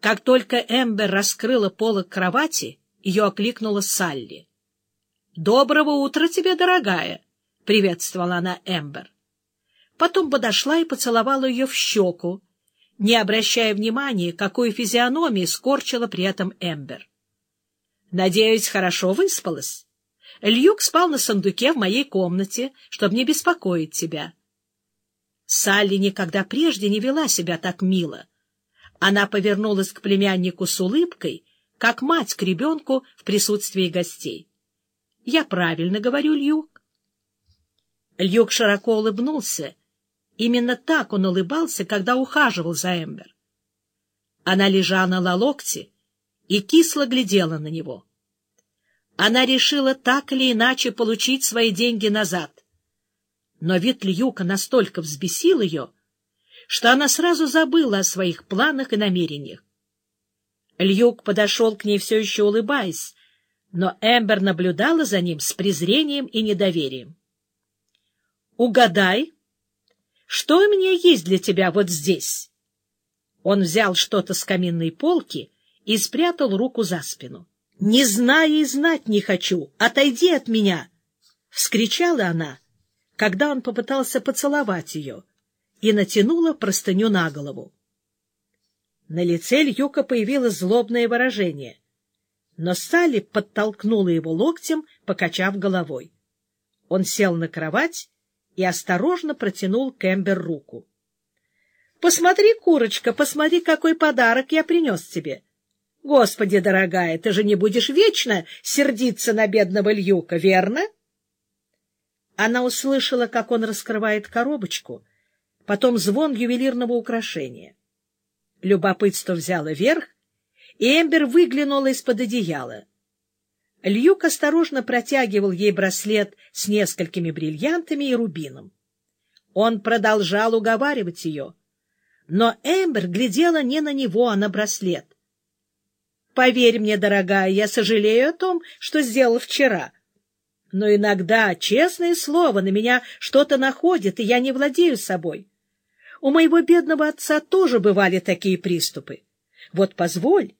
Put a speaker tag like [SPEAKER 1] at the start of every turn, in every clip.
[SPEAKER 1] Как только Эмбер раскрыла полок кровати, ее окликнула Салли. — Доброго утра тебе, дорогая! — приветствовала она Эмбер. Потом подошла и поцеловала ее в щеку, не обращая внимания, какую физиономию скорчила при этом Эмбер. — Надеюсь, хорошо выспалась? Льюк спал на сундуке в моей комнате, чтобы не беспокоить тебя. Салли никогда прежде не вела себя так мило. Она повернулась к племяннику с улыбкой, как мать к ребенку в присутствии гостей. — Я правильно говорю, Льюк? Льюк широко улыбнулся. Именно так он улыбался, когда ухаживал за Эмбер. Она лежала на локте и кисло глядела на него. Она решила так или иначе получить свои деньги назад. Но вид Льюка настолько взбесил ее, что она сразу забыла о своих планах и намерениях. Льюк подошел к ней все еще улыбаясь, но Эмбер наблюдала за ним с презрением и недоверием. — Угадай, что у меня есть для тебя вот здесь? Он взял что-то с каминной полки и спрятал руку за спину. — Не знаю и знать не хочу. Отойди от меня! — вскричала она, когда он попытался поцеловать ее, и натянула простыню на голову. На лице Льюка появилось злобное выражение, но Салли подтолкнула его локтем, покачав головой. Он сел на кровать и осторожно протянул Кэмбер руку. — Посмотри, курочка, посмотри, какой подарок я принес тебе. — Господи, дорогая, ты же не будешь вечно сердиться на бедного Льюка, верно? Она услышала, как он раскрывает коробочку, потом звон ювелирного украшения. Любопытство взяло верх, и Эмбер выглянула из-под одеяла. Льюк осторожно протягивал ей браслет с несколькими бриллиантами и рубином. Он продолжал уговаривать ее, но Эмбер глядела не на него, а на браслет. Поверь мне, дорогая, я сожалею о том, что сделал вчера. Но иногда, честное слово, на меня что-то находит, и я не владею собой. У моего бедного отца тоже бывали такие приступы. Вот позволь,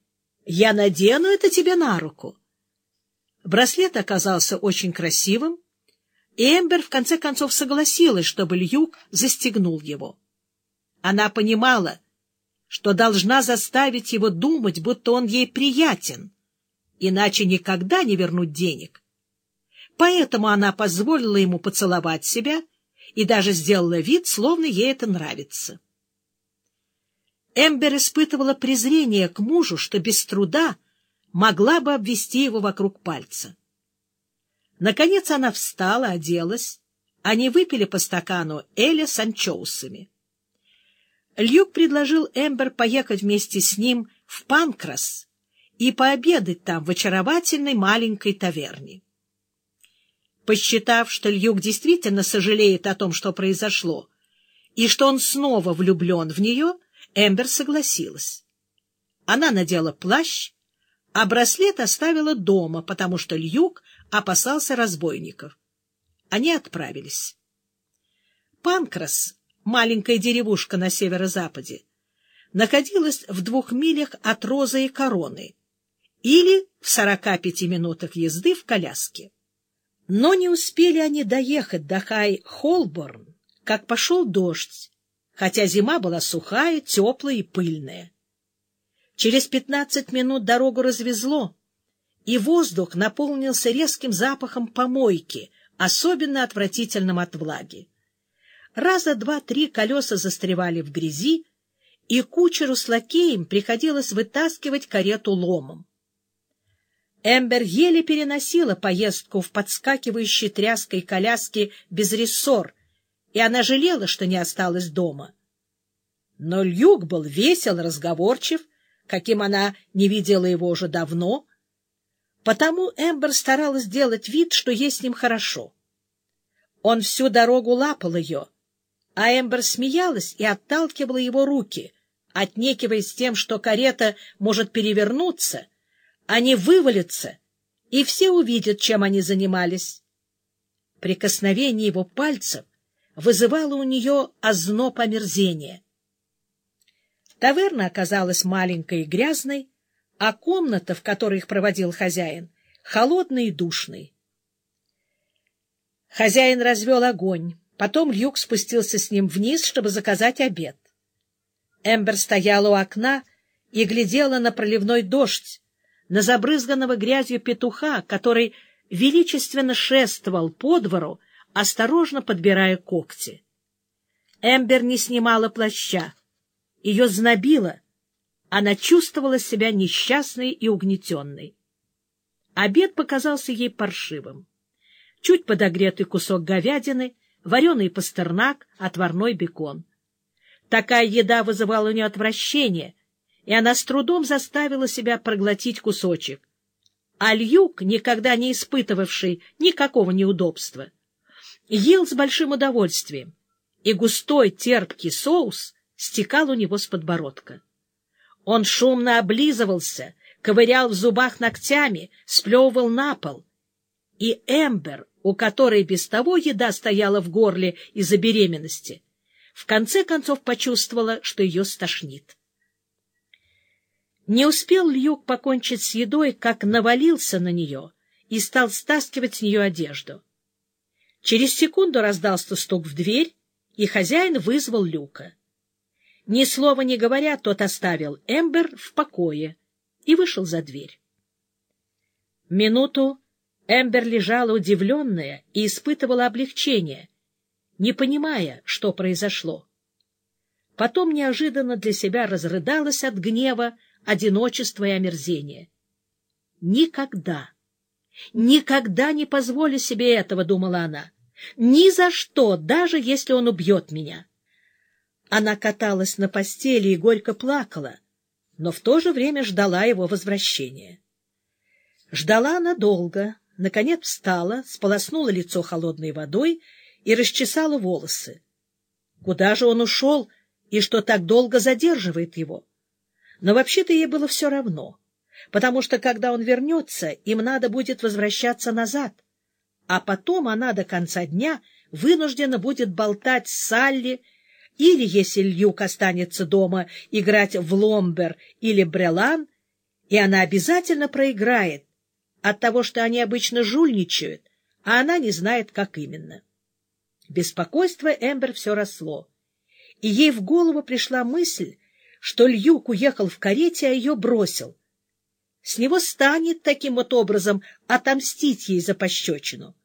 [SPEAKER 1] я надену это тебе на руку. Браслет оказался очень красивым, и Эмбер в конце концов согласилась, чтобы Льюк застегнул его. Она понимала, что должна заставить его думать, будто он ей приятен, иначе никогда не вернуть денег. Поэтому она позволила ему поцеловать себя и даже сделала вид, словно ей это нравится. Эмбер испытывала презрение к мужу, что без труда могла бы обвести его вокруг пальца. Наконец она встала, оделась. Они выпили по стакану Эля с анчоусами. Льюк предложил Эмбер поехать вместе с ним в Панкрас и пообедать там в очаровательной маленькой таверне. Посчитав, что Льюк действительно сожалеет о том, что произошло, и что он снова влюблен в нее, Эмбер согласилась. Она надела плащ, а браслет оставила дома, потому что Льюк опасался разбойников. Они отправились. Панкрас маленькая деревушка на северо-западе, находилась в двух милях от Розы и Короны или в сорока пяти минутах езды в коляске. Но не успели они доехать до Хай-Холборн, как пошел дождь, хотя зима была сухая, теплая и пыльная. Через пятнадцать минут дорогу развезло, и воздух наполнился резким запахом помойки, особенно отвратительным от влаги. Раза два-три колеса застревали в грязи, и кучеру с лакеем приходилось вытаскивать карету ломом. Эмбер еле переносила поездку в подскакивающей тряской коляске без рессор, и она жалела, что не осталась дома. Но Люк был весел, разговорчив, каким она не видела его уже давно, потому Эмбер старалась сделать вид, что ей с ним хорошо. Он всю дорогу лапал ее — а Эмбер смеялась и отталкивала его руки, отнекиваясь тем, что карета может перевернуться, не вывалиться, и все увидят, чем они занимались. Прикосновение его пальцев вызывало у нее озноб омерзения. Таверна оказалась маленькой и грязной, а комната, в которой их проводил хозяин, холодной и душной. Хозяин развел огонь. Потом Люк спустился с ним вниз, чтобы заказать обед. Эмбер стояла у окна и глядела на проливной дождь, на забрызганного грязью петуха, который величественно шествовал по двору, осторожно подбирая когти. Эмбер не снимала плаща. Ее знобило. Она чувствовала себя несчастной и угнетенной. Обед показался ей паршивым. Чуть подогретый кусок говядины, вареный пастернак, отварной бекон. Такая еда вызывала у нее отвращение, и она с трудом заставила себя проглотить кусочек. А Льюк, никогда не испытывавший никакого неудобства, ел с большим удовольствием, и густой терпкий соус стекал у него с подбородка. Он шумно облизывался, ковырял в зубах ногтями, сплевывал на пол. И Эмбер, у которой без того еда стояла в горле из-за беременности, в конце концов почувствовала, что ее стошнит. Не успел Льюк покончить с едой, как навалился на нее и стал стаскивать с нее одежду. Через секунду раздался стук в дверь, и хозяин вызвал Люка. Ни слова не говоря, тот оставил Эмбер в покое и вышел за дверь. Минуту Эмбер лежала удивленная и испытывала облегчение, не понимая, что произошло. Потом неожиданно для себя разрыдалась от гнева, одиночества и омерзения. Никогда, никогда не позволю себе этого, — думала она. Ни за что, даже если он убьет меня. Она каталась на постели и горько плакала, но в то же время ждала его возвращения. Ждала она долго, наконец встала, сполоснула лицо холодной водой и расчесала волосы. Куда же он ушел и что так долго задерживает его? Но вообще-то ей было все равно, потому что, когда он вернется, им надо будет возвращаться назад, а потом она до конца дня вынуждена будет болтать с Салли или, если Льюк останется дома, играть в ломбер или брелан, и она обязательно проиграет от того, что они обычно жульничают, а она не знает, как именно. Беспокойство Эмбер все росло, и ей в голову пришла мысль, что Льюк уехал в карете, а ее бросил. С него станет таким вот образом отомстить ей за пощечину.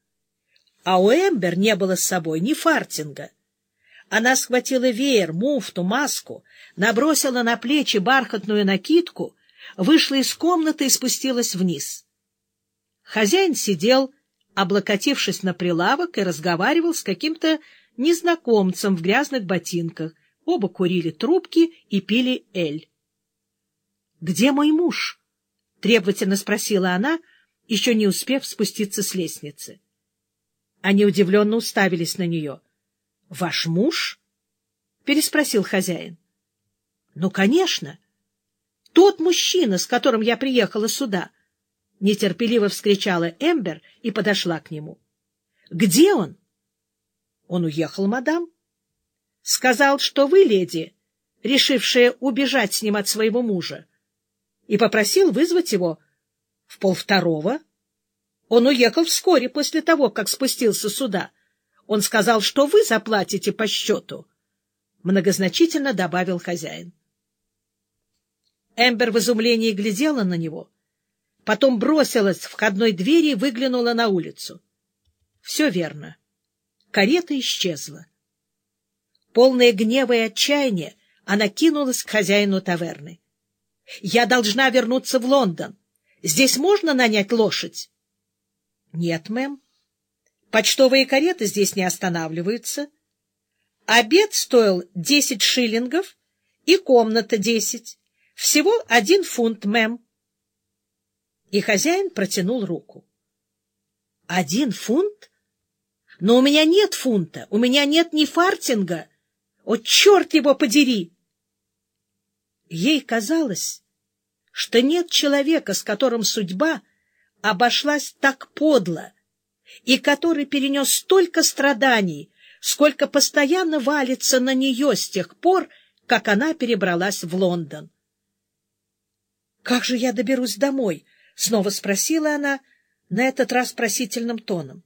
[SPEAKER 1] А у Эмбер не было с собой ни фартинга — она схватила веер, муфту, маску, набросила на плечи бархатную накидку, вышла из комнаты и спустилась вниз. Хозяин сидел, облокотившись на прилавок, и разговаривал с каким-то незнакомцем в грязных ботинках. Оба курили трубки и пили эль. — Где мой муж? — требовательно спросила она, еще не успев спуститься с лестницы. Они удивленно уставились на нее. — Ваш муж? — переспросил хозяин. — Ну, конечно. Тот мужчина, с которым я приехала сюда. Нетерпеливо вскричала Эмбер и подошла к нему. — Где он? — Он уехал, мадам. — Сказал, что вы, леди, решившая убежать с ним от своего мужа, и попросил вызвать его в полвторого. Он уехал вскоре после того, как спустился сюда. — он сказал, что вы заплатите по счету. Многозначительно добавил хозяин. Эмбер в изумлении глядела на него, потом бросилась в входной двери и выглянула на улицу. Все верно. Карета исчезла. Полная гнева и отчаяния, она кинулась к хозяину таверны. — Я должна вернуться в Лондон. Здесь можно нанять лошадь? — Нет, мэм. Почтовые кареты здесь не останавливаются. Обед стоил десять шиллингов и комната десять. Всего один фунт, мэм. И хозяин протянул руку. — Один фунт? Но у меня нет фунта, у меня нет ни фартинга. О, черт его подери! Ей казалось, что нет человека, с которым судьба обошлась так подло, и который перенес столько страданий, сколько постоянно валится на нее с тех пор, как она перебралась в Лондон. «Как же я доберусь домой?» — снова спросила она, на этот раз просительным тоном.